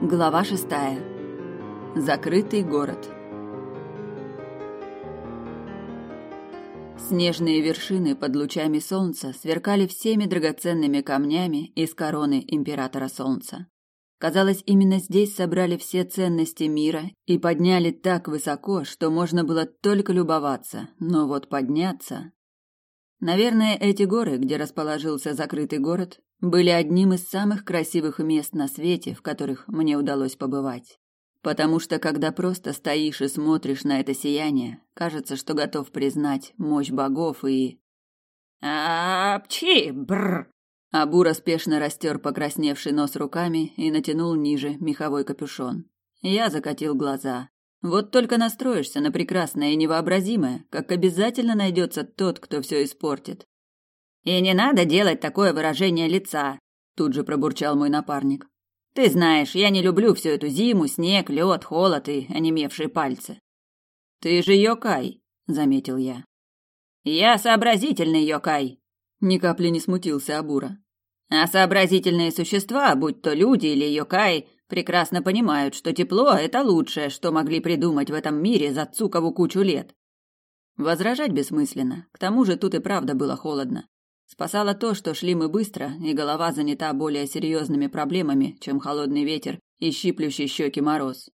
Глава шестая. Закрытый город. Снежные вершины под лучами солнца сверкали всеми драгоценными камнями из короны императора солнца. Казалось, именно здесь собрали все ценности мира и подняли так высоко, что можно было только любоваться, но вот подняться... Наверное, эти горы, где расположился закрытый город, были одним из самых красивых мест на свете, в которых мне удалось побывать. Потому что когда просто стоишь и смотришь на это сияние, кажется, что готов признать мощь богов и... «Апчи! Бррр!» Абура спешно растер покрасневший нос руками и натянул ниже меховой капюшон. Я закатил глаза. Вот только настроишься на прекрасное и невообразимое, как обязательно найдется тот, кто все испортит. И не надо делать такое выражение лица, тут же пробурчал мой напарник. Ты знаешь, я не люблю всю эту зиму, снег, лед, холод и онемевшие пальцы. Ты же Йокай, заметил я. Я сообразительный Йокай, ни капли не смутился Абура. А сообразительные существа, будь то люди или Йокай, прекрасно понимают, что тепло это лучшее, что могли придумать в этом мире за цукову кучу лет. Возражать бессмысленно. К тому же тут и правда было холодно. Спасало то, что шли мы быстро, и голова занята более серьезными проблемами, чем холодный ветер и щиплющий щеки мороз.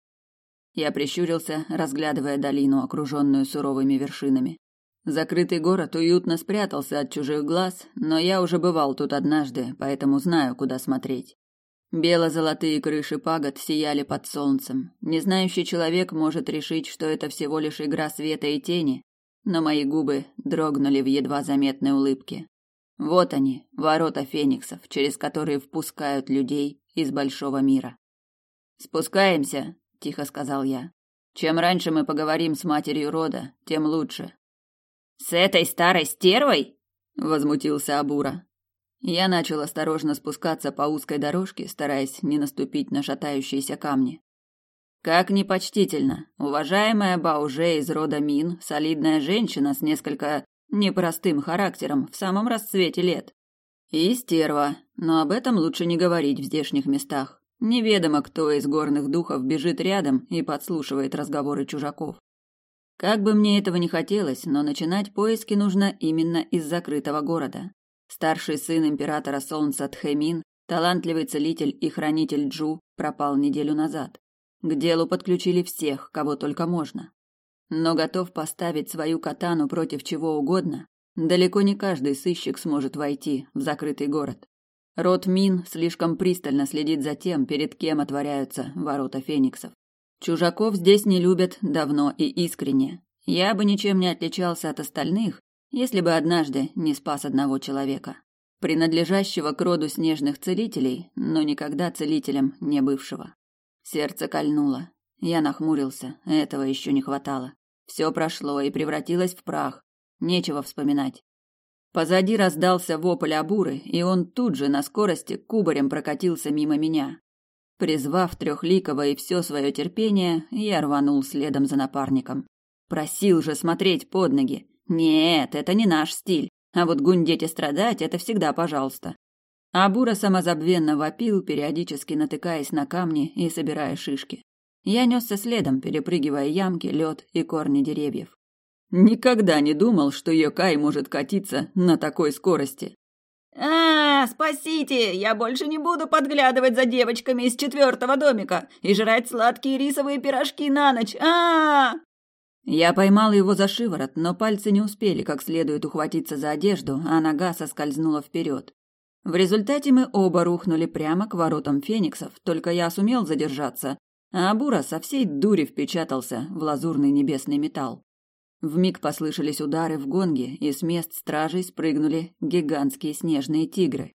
Я прищурился, разглядывая долину, окруженную суровыми вершинами. Закрытый город уютно спрятался от чужих глаз, но я уже бывал тут однажды, поэтому знаю, куда смотреть. Бело-золотые крыши пагод сияли под солнцем. Незнающий человек может решить, что это всего лишь игра света и тени, но мои губы дрогнули в едва заметной улыбке. Вот они, ворота фениксов, через которые впускают людей из большого мира. Спускаемся, тихо сказал я. Чем раньше мы поговорим с матерью рода, тем лучше. С этой старой стервой? возмутился Абура. Я начал осторожно спускаться по узкой дорожке, стараясь не наступить на шатающиеся камни. Как непочтительно, уважаемая Бауже из рода Мин, солидная женщина с несколько непростым характером в самом расцвете лет. И стерва, но об этом лучше не говорить в здешних местах. Неведомо, кто из горных духов бежит рядом и подслушивает разговоры чужаков. Как бы мне этого не хотелось, но начинать поиски нужно именно из закрытого города. Старший сын императора Солнца Тхэмин, талантливый целитель и хранитель Джу, пропал неделю назад. К делу подключили всех, кого только можно но готов поставить свою катану против чего угодно, далеко не каждый сыщик сможет войти в закрытый город. Род Мин слишком пристально следит за тем, перед кем отворяются ворота фениксов. Чужаков здесь не любят давно и искренне. Я бы ничем не отличался от остальных, если бы однажды не спас одного человека, принадлежащего к роду снежных целителей, но никогда целителем не бывшего. Сердце кольнуло. Я нахмурился, этого еще не хватало. Все прошло и превратилось в прах. Нечего вспоминать. Позади раздался вопль Абуры, и он тут же на скорости кубарем прокатился мимо меня. Призвав трехликого и все свое терпение, я рванул следом за напарником. Просил же смотреть под ноги. Нет, это не наш стиль. А вот гундеть и страдать – это всегда пожалуйста. Абура самозабвенно вопил, периодически натыкаясь на камни и собирая шишки. Я несся следом, перепрыгивая ямки, лед и корни деревьев. Никогда не думал, что Йокай может катиться на такой скорости. А, спасите! Я больше не буду подглядывать за девочками из четвертого домика и жрать сладкие рисовые пирожки на ночь. А! Я поймал его за шиворот, но пальцы не успели как следует ухватиться за одежду, а нога соскользнула вперед. В результате мы оба рухнули прямо к воротам фениксов, только я сумел задержаться, а Абура со всей дури впечатался в лазурный небесный металл. Вмиг послышались удары в гонге, и с мест стражей спрыгнули гигантские снежные тигры.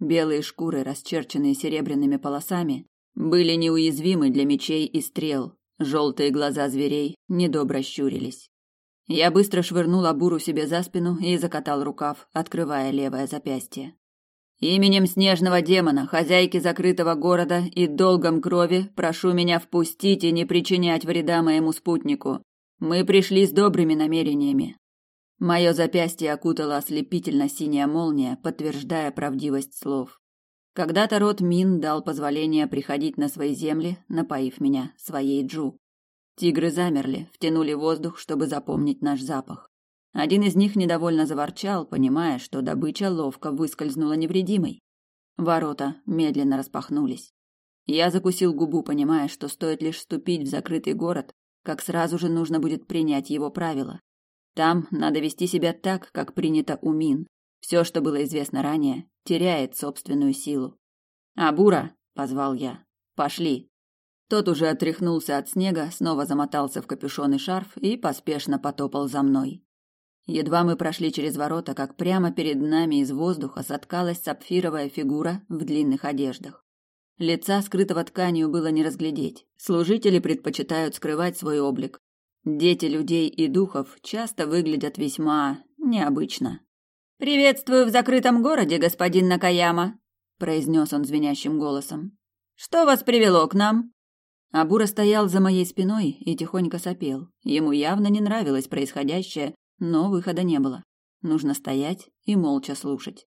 Белые шкуры, расчерченные серебряными полосами, были неуязвимы для мечей и стрел. Желтые глаза зверей недобро щурились. Я быстро швырнул Абуру себе за спину и закатал рукав, открывая левое запястье. Именем снежного демона, хозяйки закрытого города и долгом крови прошу меня впустить и не причинять вреда моему спутнику. Мы пришли с добрыми намерениями. Мое запястье окутала ослепительно синяя молния, подтверждая правдивость слов. Когда-то род Мин дал позволение приходить на свои земли, напоив меня своей джу. Тигры замерли, втянули воздух, чтобы запомнить наш запах. Один из них недовольно заворчал, понимая, что добыча ловко выскользнула невредимой. Ворота медленно распахнулись. Я закусил губу, понимая, что стоит лишь вступить в закрытый город, как сразу же нужно будет принять его правила. Там надо вести себя так, как принято у Мин. Все, что было известно ранее, теряет собственную силу. «Абура!» — позвал я. «Пошли!» Тот уже отряхнулся от снега, снова замотался в капюшон и шарф и поспешно потопал за мной. Едва мы прошли через ворота, как прямо перед нами из воздуха соткалась сапфировая фигура в длинных одеждах. Лица, скрытого тканью, было не разглядеть. Служители предпочитают скрывать свой облик. Дети людей и духов часто выглядят весьма необычно. «Приветствую в закрытом городе, господин Накаяма», — произнес он звенящим голосом. «Что вас привело к нам?» Абура стоял за моей спиной и тихонько сопел. Ему явно не нравилось происходящее, но выхода не было. Нужно стоять и молча слушать.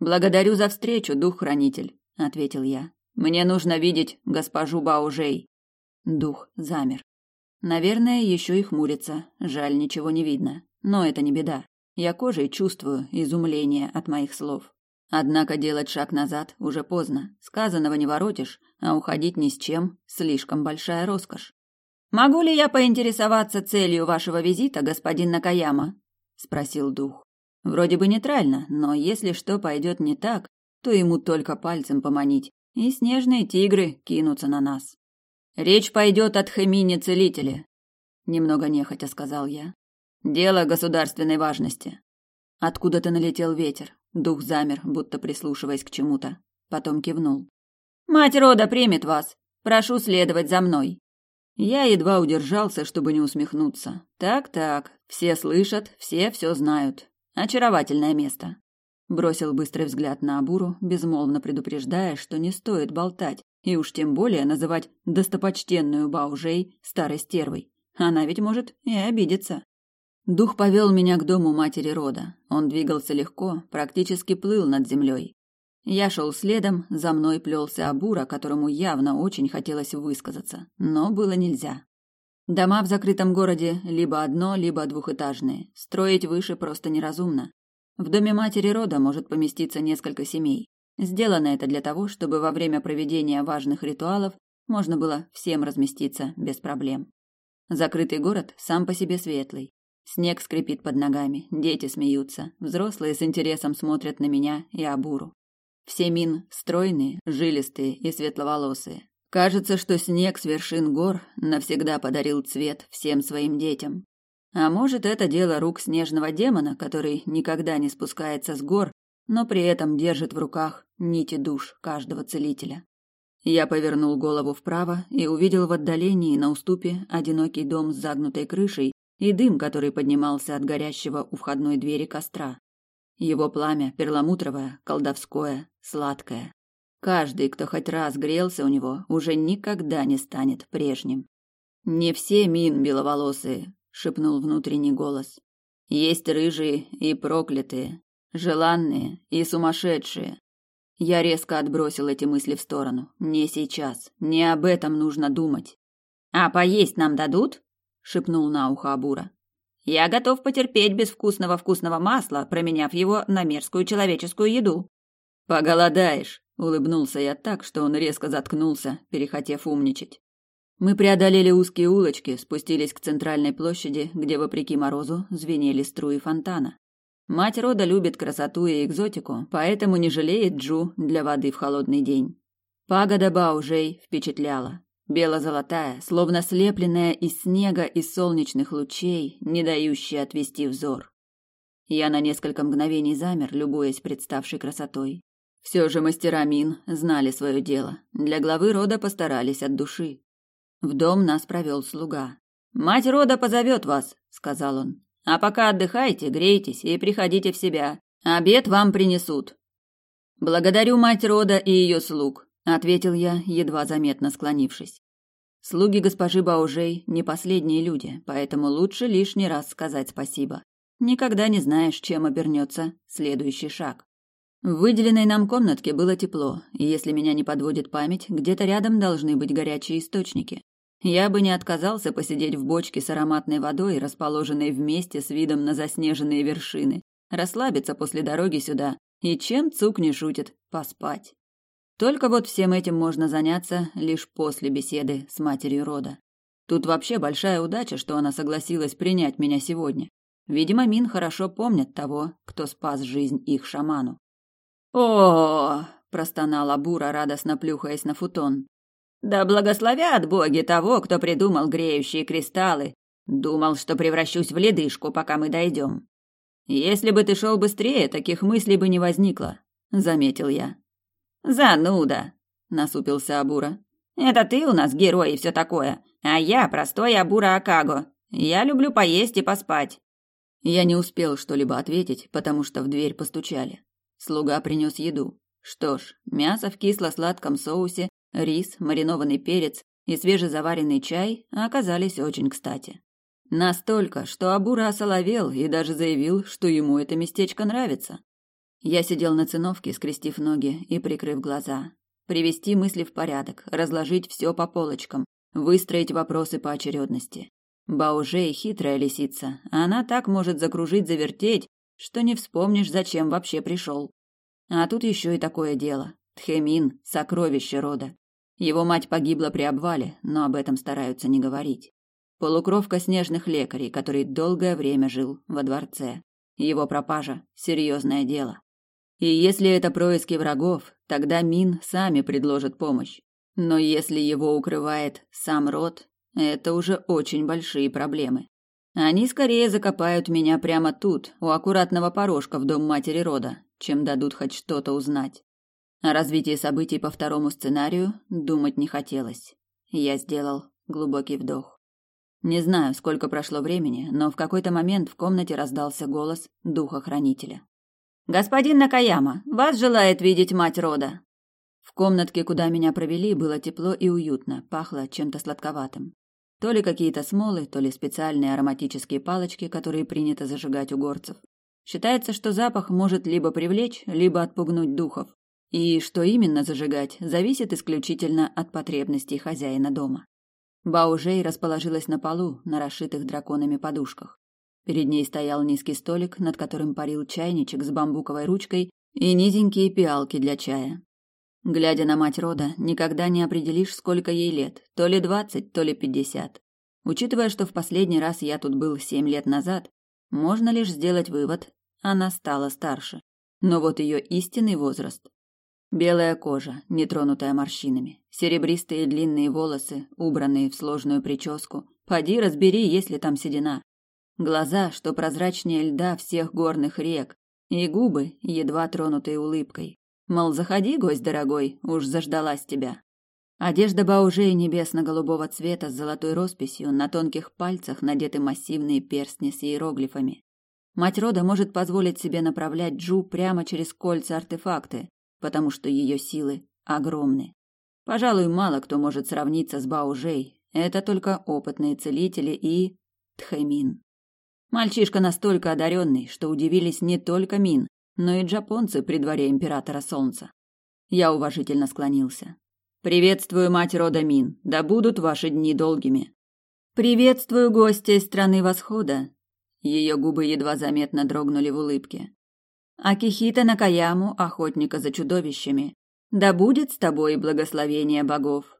«Благодарю за встречу, дух-хранитель», — ответил я. «Мне нужно видеть госпожу Баужей». Дух замер. Наверное, еще и хмурится. Жаль, ничего не видно. Но это не беда. Я кожей чувствую изумление от моих слов. Однако делать шаг назад уже поздно. Сказанного не воротишь, а уходить ни с чем слишком большая роскошь. Могу ли я поинтересоваться целью вашего визита, господин Накаяма? спросил дух. Вроде бы нейтрально, но если что пойдет не так, то ему только пальцем поманить, и снежные тигры кинутся на нас. Речь пойдет от Хэмини целителя, немного нехотя сказал я. Дело государственной важности. Откуда-то налетел ветер. Дух замер, будто прислушиваясь к чему-то. Потом кивнул. Мать рода примет вас. Прошу следовать за мной. Я едва удержался, чтобы не усмехнуться. Так-так, все слышат, все все знают. Очаровательное место. Бросил быстрый взгляд на Абуру, безмолвно предупреждая, что не стоит болтать, и уж тем более называть достопочтенную Баужей старой стервой. Она ведь может и обидеться. Дух повел меня к дому матери рода. Он двигался легко, практически плыл над землей. Я шел следом, за мной плелся Абура, которому явно очень хотелось высказаться, но было нельзя. Дома в закрытом городе либо одно, либо двухэтажные. Строить выше просто неразумно. В доме матери рода может поместиться несколько семей. Сделано это для того, чтобы во время проведения важных ритуалов можно было всем разместиться без проблем. Закрытый город сам по себе светлый. Снег скрипит под ногами, дети смеются, взрослые с интересом смотрят на меня и Абуру. Все мин стройные, жилистые и светловолосые. Кажется, что снег с вершин гор навсегда подарил цвет всем своим детям. А может, это дело рук снежного демона, который никогда не спускается с гор но при этом держит в руках нити душ каждого целителя. Я повернул голову вправо и увидел в отдалении на уступе одинокий дом с загнутой крышей и дым, который поднимался от горящего у входной двери костра. Его пламя перламутровое, колдовское, сладкое. Каждый, кто хоть раз грелся у него, уже никогда не станет прежним. Не все мин беловолосые, шепнул внутренний голос. Есть рыжие и проклятые, желанные и сумасшедшие. Я резко отбросил эти мысли в сторону. Не сейчас, не об этом нужно думать. А поесть нам дадут? шепнул на ухо Абура. Я готов потерпеть без вкусного вкусного масла, променяв его на мерзкую человеческую еду. Поголодаешь, улыбнулся я так, что он резко заткнулся, перехотев умничать. Мы преодолели узкие улочки, спустились к центральной площади, где вопреки морозу звенели струи фонтана. Мать рода любит красоту и экзотику, поэтому не жалеет Джу для воды в холодный день. Пагода Баужей впечатляла. Бело-золотая, словно слепленная из снега и солнечных лучей, не дающая отвести взор. Я на несколько мгновений замер, любуясь представшей красотой. Все же мастера Мин знали свое дело. Для главы рода постарались от души. В дом нас провел слуга. «Мать рода позовет вас», — сказал он. А пока отдыхайте, грейтесь и приходите в себя. Обед вам принесут. Благодарю мать рода и ее слуг, ответил я, едва заметно склонившись. Слуги госпожи Баужей не последние люди, поэтому лучше лишний раз сказать спасибо. Никогда не знаешь, чем обернется следующий шаг. В выделенной нам комнатке было тепло, и если меня не подводит память, где-то рядом должны быть горячие источники. Я бы не отказался посидеть в бочке с ароматной водой, расположенной вместе с видом на заснеженные вершины, расслабиться после дороги сюда и чем Цук не шутит, поспать. Только вот всем этим можно заняться лишь после беседы с матерью рода. Тут вообще большая удача, что она согласилась принять меня сегодня. Видимо, Мин хорошо помнит того, кто спас жизнь их шаману. О, простонала Бура, радостно плюхаясь на футон. Да благословят боги того, кто придумал греющие кристаллы. Думал, что превращусь в ледышку, пока мы дойдем. Если бы ты шел быстрее, таких мыслей бы не возникло, заметил я. Зануда, насупился Абура. Это ты у нас герой и все такое, а я простой Абура Акаго. Я люблю поесть и поспать. Я не успел что-либо ответить, потому что в дверь постучали. Слуга принес еду. Что ж, мясо в кисло-сладком соусе Рис, маринованный перец и свежезаваренный чай оказались очень кстати. Настолько, что Абура осоловел и даже заявил, что ему это местечко нравится. Я сидел на циновке, скрестив ноги и прикрыв глаза. Привести мысли в порядок, разложить все по полочкам, выстроить вопросы по очередности. Баужей хитрая лисица, она так может закружить-завертеть, что не вспомнишь, зачем вообще пришел. А тут еще и такое дело. Тхемин – сокровище рода. Его мать погибла при обвале, но об этом стараются не говорить. Полукровка снежных лекарей, который долгое время жил во дворце. Его пропажа – серьезное дело. И если это происки врагов, тогда Мин сами предложат помощь. Но если его укрывает сам род, это уже очень большие проблемы. Они скорее закопают меня прямо тут, у аккуратного порожка в дом матери рода, чем дадут хоть что-то узнать. О развитии событий по второму сценарию думать не хотелось. Я сделал глубокий вдох. Не знаю, сколько прошло времени, но в какой-то момент в комнате раздался голос духа-хранителя. «Господин Накаяма, вас желает видеть мать рода!» В комнатке, куда меня провели, было тепло и уютно, пахло чем-то сладковатым. То ли какие-то смолы, то ли специальные ароматические палочки, которые принято зажигать у горцев. Считается, что запах может либо привлечь, либо отпугнуть духов. И что именно зажигать, зависит исключительно от потребностей хозяина дома. Баужей расположилась на полу, на расшитых драконами подушках. Перед ней стоял низкий столик, над которым парил чайничек с бамбуковой ручкой и низенькие пиалки для чая. Глядя на мать рода, никогда не определишь, сколько ей лет, то ли двадцать, то ли пятьдесят. Учитывая, что в последний раз я тут был семь лет назад, можно лишь сделать вывод, она стала старше. Но вот ее истинный возраст Белая кожа, не тронутая морщинами, серебристые длинные волосы, убранные в сложную прическу. Поди разбери, есть ли там седина. Глаза, что прозрачнее льда всех горных рек, и губы, едва тронутые улыбкой. Мол, заходи, гость дорогой, уж заждалась тебя. Одежда Баужей небесно-голубого цвета с золотой росписью, на тонких пальцах надеты массивные перстни с иероглифами. Мать рода может позволить себе направлять Джу прямо через кольца-артефакты, потому что ее силы огромны. Пожалуй, мало кто может сравниться с Баужей. Это только опытные целители и Тхэмин. Мальчишка настолько одаренный, что удивились не только Мин, но и джапонцы при дворе императора Солнца. Я уважительно склонился. Приветствую мать рода Мин. Да будут ваши дни долгими. Приветствую гостя из страны восхода. Ее губы едва заметно дрогнули в улыбке. Акихита Накаяму, охотника за чудовищами. Да будет с тобой благословение богов.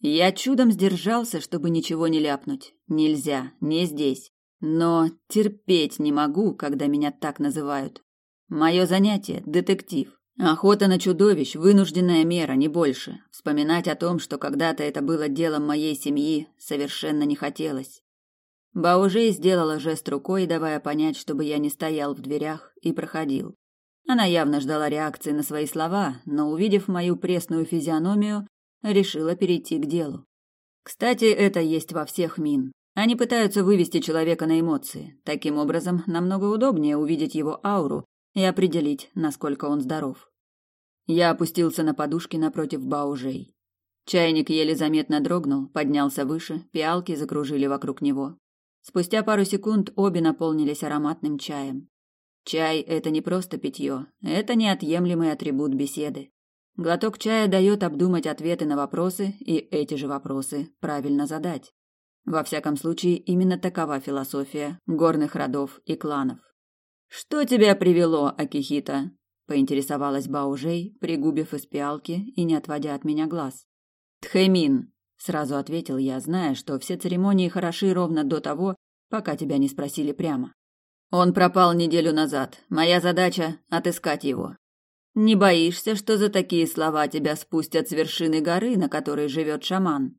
Я чудом сдержался, чтобы ничего не ляпнуть. Нельзя, не здесь. Но терпеть не могу, когда меня так называют. Мое занятие – детектив. Охота на чудовищ – вынужденная мера, не больше. Вспоминать о том, что когда-то это было делом моей семьи, совершенно не хотелось. Баужей сделала жест рукой, давая понять, чтобы я не стоял в дверях и проходил. Она явно ждала реакции на свои слова, но, увидев мою пресную физиономию, решила перейти к делу. Кстати, это есть во всех мин. Они пытаются вывести человека на эмоции. Таким образом, намного удобнее увидеть его ауру и определить, насколько он здоров. Я опустился на подушки напротив Баужей. Чайник еле заметно дрогнул, поднялся выше, пиалки закружили вокруг него. Спустя пару секунд обе наполнились ароматным чаем. Чай – это не просто питье, это неотъемлемый атрибут беседы. Глоток чая дает обдумать ответы на вопросы и эти же вопросы правильно задать. Во всяком случае, именно такова философия горных родов и кланов. «Что тебя привело, Акихита?» – поинтересовалась Баужей, пригубив из пиалки и не отводя от меня глаз. «Тхэмин», – сразу ответил я, зная, что все церемонии хороши ровно до того, пока тебя не спросили прямо. «Он пропал неделю назад. Моя задача – отыскать его. Не боишься, что за такие слова тебя спустят с вершины горы, на которой живет шаман?»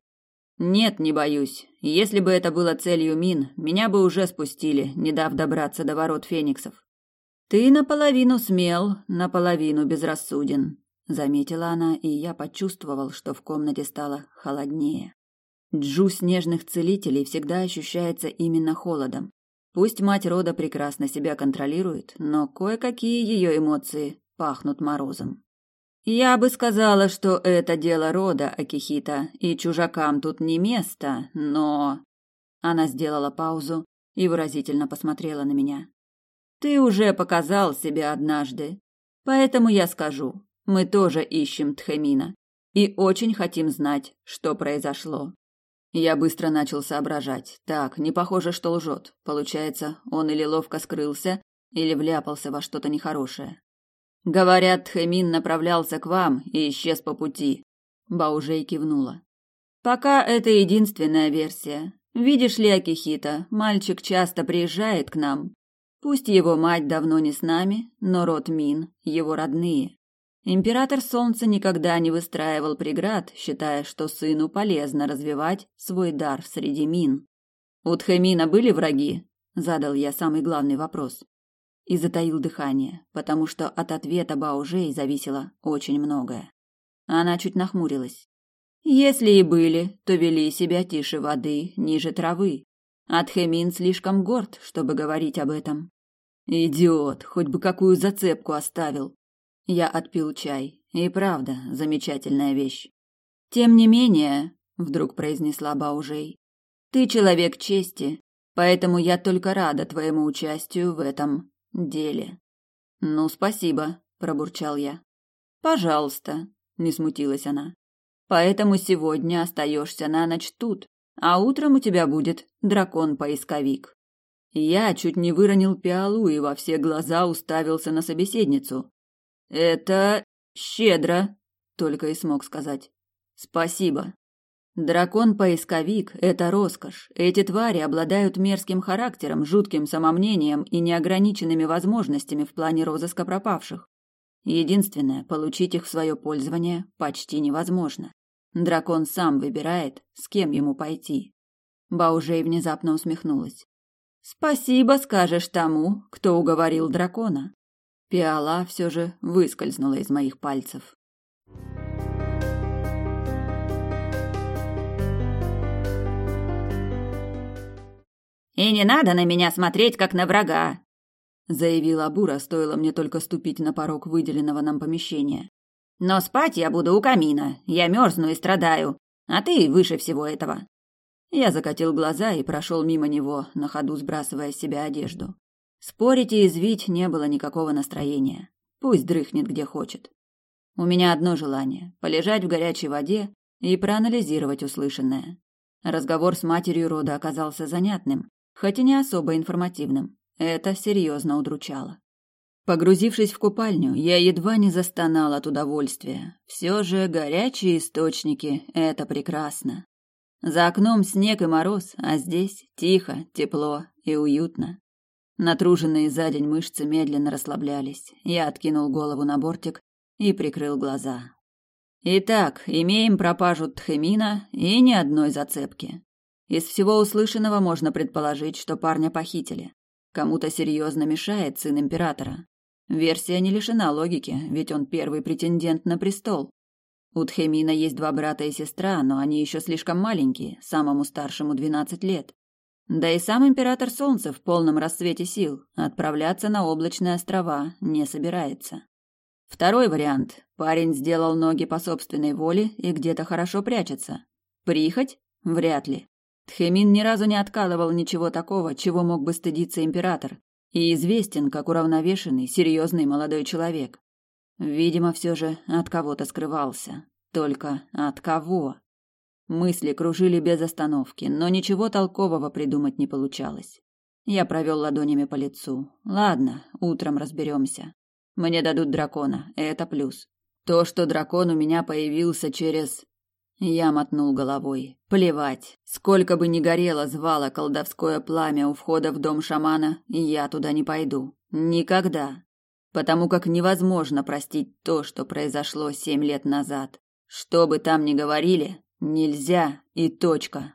Нет, не боюсь. Если бы это было целью мин, меня бы уже спустили, не дав добраться до ворот фениксов. Ты наполовину смел, наполовину безрассуден, заметила она, и я почувствовал, что в комнате стало холоднее. Джу снежных целителей всегда ощущается именно холодом. Пусть мать рода прекрасно себя контролирует, но кое-какие ее эмоции пахнут морозом. Я бы сказала, что это дело рода Акихита, и чужакам тут не место, но Она сделала паузу и выразительно посмотрела на меня. Ты уже показал себя однажды, поэтому я скажу: мы тоже ищем Тхемина и очень хотим знать, что произошло. Я быстро начал соображать. Так, не похоже, что лжет. Получается, он или ловко скрылся, или вляпался во что-то нехорошее. Говорят, Тхэмин направлялся к вам и исчез по пути. Баужей кивнула. Пока это единственная версия. Видишь ли, Акихита, мальчик часто приезжает к нам. Пусть его мать давно не с нами, но род Мин его родные. Император Солнца никогда не выстраивал преград, считая, что сыну полезно развивать свой дар среди Мин. У Тхэмина были враги? Задал я самый главный вопрос и затаил дыхание, потому что от ответа Баужей зависело очень многое. Она чуть нахмурилась. Если и были, то вели себя тише воды, ниже травы. Атхемин слишком горд, чтобы говорить об этом. Идиот, хоть бы какую зацепку оставил. Я отпил чай. И правда, замечательная вещь. Тем не менее, вдруг произнесла Баужей, ты человек чести, поэтому я только рада твоему участию в этом деле. Ну, спасибо, пробурчал я. Пожалуйста, не смутилась она. Поэтому сегодня остаешься на ночь тут, а утром у тебя будет дракон-поисковик. Я чуть не выронил пиалу и во все глаза уставился на собеседницу. Это щедро, только и смог сказать. Спасибо. Дракон-поисковик – это роскошь. Эти твари обладают мерзким характером, жутким самомнением и неограниченными возможностями в плане розыска пропавших. Единственное, получить их в свое пользование почти невозможно. Дракон сам выбирает, с кем ему пойти. Баужей внезапно усмехнулась. «Спасибо скажешь тому, кто уговорил дракона». Пиала все же выскользнула из моих пальцев. И не надо на меня смотреть, как на врага, заявила Бура, стоило мне только ступить на порог выделенного нам помещения. Но спать я буду у камина. Я мерзну и страдаю, а ты выше всего этого. Я закатил глаза и прошел мимо него, на ходу сбрасывая с себя одежду. Спорить и извить не было никакого настроения. Пусть дрыхнет где хочет. У меня одно желание полежать в горячей воде и проанализировать услышанное. Разговор с матерью рода оказался занятным, хоть и не особо информативным. Это серьезно удручало. Погрузившись в купальню, я едва не застонал от удовольствия. Все же горячие источники – это прекрасно. За окном снег и мороз, а здесь тихо, тепло и уютно. Натруженные за день мышцы медленно расслаблялись. Я откинул голову на бортик и прикрыл глаза. Итак, имеем пропажу Тхемина и ни одной зацепки. Из всего услышанного можно предположить, что парня похитили. Кому-то серьезно мешает сын императора. Версия не лишена логики, ведь он первый претендент на престол. У Тхемина есть два брата и сестра, но они еще слишком маленькие, самому старшему 12 лет. Да и сам император Солнца в полном расцвете сил отправляться на облачные острова не собирается. Второй вариант. Парень сделал ноги по собственной воле и где-то хорошо прячется. Прихоть? Вряд ли. Тхемин ни разу не откалывал ничего такого, чего мог бы стыдиться император, и известен как уравновешенный, серьезный молодой человек. Видимо, все же от кого-то скрывался. Только от кого? Мысли кружили без остановки, но ничего толкового придумать не получалось. Я провел ладонями по лицу. Ладно, утром разберемся. Мне дадут дракона, это плюс. То, что дракон у меня появился через... Я мотнул головой. Плевать. Сколько бы ни горело звало колдовское пламя у входа в дом шамана, я туда не пойду. Никогда. Потому как невозможно простить то, что произошло семь лет назад. Что бы там ни говорили, нельзя и точка.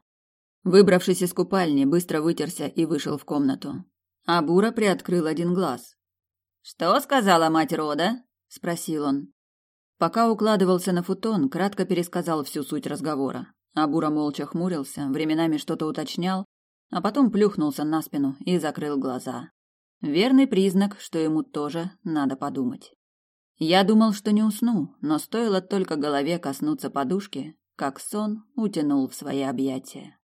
Выбравшись из купальни, быстро вытерся и вышел в комнату. А Бура приоткрыл один глаз. «Что сказала мать рода?» – спросил он. Пока укладывался на футон, кратко пересказал всю суть разговора. Абура молча хмурился, временами что-то уточнял, а потом плюхнулся на спину и закрыл глаза. Верный признак, что ему тоже надо подумать. Я думал, что не усну, но стоило только голове коснуться подушки, как сон утянул в свои объятия.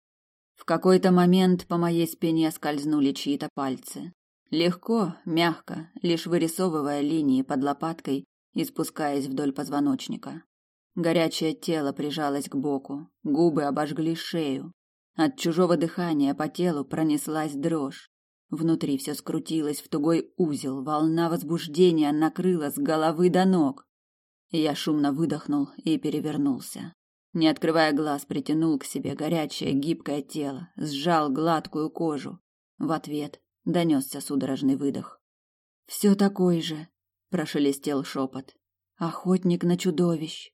В какой-то момент по моей спине скользнули чьи-то пальцы. Легко, мягко, лишь вырисовывая линии под лопаткой и спускаясь вдоль позвоночника. Горячее тело прижалось к боку, губы обожгли шею. От чужого дыхания по телу пронеслась дрожь. Внутри все скрутилось в тугой узел, волна возбуждения накрыла с головы до ног. Я шумно выдохнул и перевернулся. Не открывая глаз, притянул к себе горячее, гибкое тело, сжал гладкую кожу. В ответ донесся судорожный выдох. Все такой же, прошелестел шепот. Охотник на чудовищ.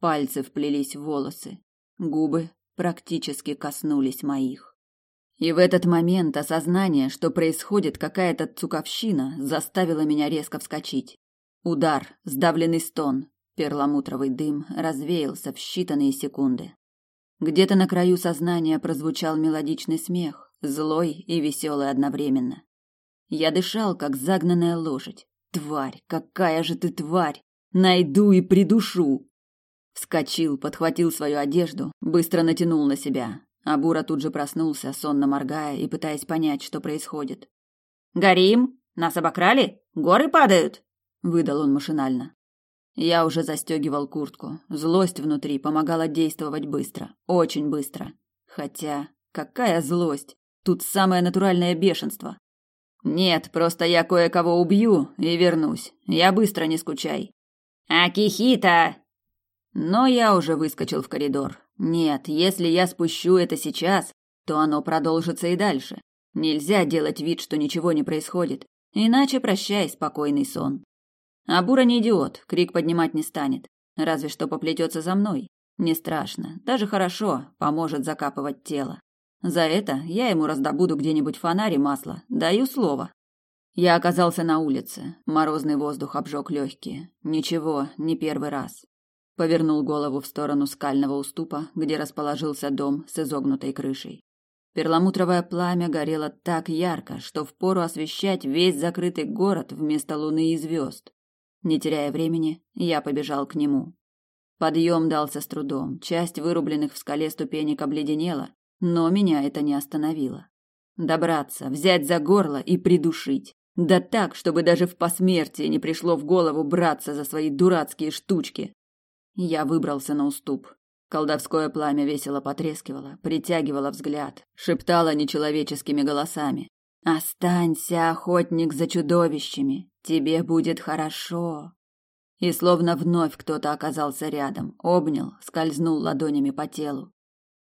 Пальцы вплелись в волосы, губы практически коснулись моих. И в этот момент осознание, что происходит какая-то цуковщина, заставило меня резко вскочить. Удар, сдавленный стон, перламутровый дым развеялся в считанные секунды. Где-то на краю сознания прозвучал мелодичный смех, злой и веселый одновременно. Я дышал, как загнанная лошадь, Тварь, какая же ты тварь! Найду и придушу! Вскочил, подхватил свою одежду, быстро натянул на себя. А Бура тут же проснулся, сонно моргая и пытаясь понять, что происходит. «Горим? Нас обокрали? Горы падают!» — выдал он машинально. Я уже застегивал куртку. Злость внутри помогала действовать быстро, очень быстро. Хотя, какая злость? Тут самое натуральное бешенство. Нет, просто я кое-кого убью и вернусь. Я быстро, не скучай. Акихита. Но я уже выскочил в коридор. Нет, если я спущу это сейчас, то оно продолжится и дальше. Нельзя делать вид, что ничего не происходит, иначе прощай спокойный сон. А Бура не идиот, крик поднимать не станет, разве что поплетется за мной. Не страшно, даже хорошо, поможет закапывать тело. За это я ему раздобуду где-нибудь фонарь и масло, даю слово. Я оказался на улице. Морозный воздух обжег легкие. Ничего, не первый раз. Повернул голову в сторону скального уступа, где расположился дом с изогнутой крышей. Перламутровое пламя горело так ярко, что впору освещать весь закрытый город вместо луны и звезд. Не теряя времени, я побежал к нему. Подъем дался с трудом. Часть вырубленных в скале ступенек обледенела, но меня это не остановило. Добраться, взять за горло и придушить. Да так, чтобы даже в посмертии не пришло в голову браться за свои дурацкие штучки. Я выбрался на уступ. Колдовское пламя весело потрескивало, притягивало взгляд, шептало нечеловеческими голосами. «Останься, охотник за чудовищами, тебе будет хорошо». И словно вновь кто-то оказался рядом, обнял, скользнул ладонями по телу.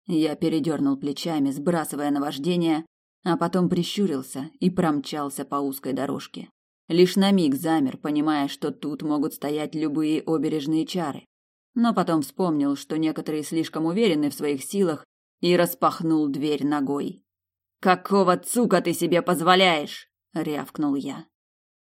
Я передернул плечами, сбрасывая наваждение, а потом прищурился и промчался по узкой дорожке. Лишь на миг замер, понимая, что тут могут стоять любые обережные чары. Но потом вспомнил, что некоторые слишком уверены в своих силах, и распахнул дверь ногой. «Какого цука ты себе позволяешь?» — рявкнул я.